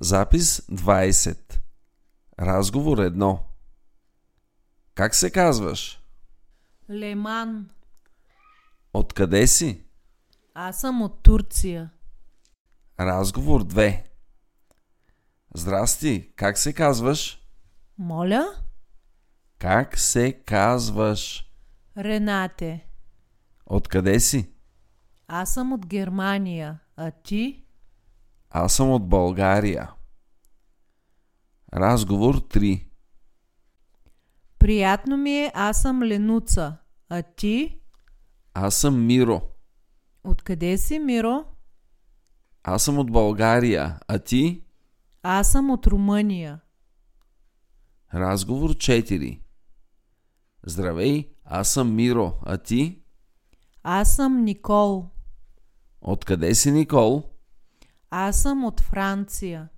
Запис 20. Разговор 1. Как се казваш? Леман. Откъде си? Аз съм от Турция. Разговор 2. Здрасти, как се казваш? Моля? Как се казваш? Ренате. Откъде си? Аз съм от Германия. А ти? Аз съм от България. Разговор 3. Приятно ми е, аз съм Ленуца. А ти? Аз съм Миро. Откъде си, Миро? Аз съм от България. А ти? Аз съм от Румъния. Разговор 4. Здравей, аз съм Миро. А ти? Аз съм Никол. Откъде си, Никол? Аз съм от Франция.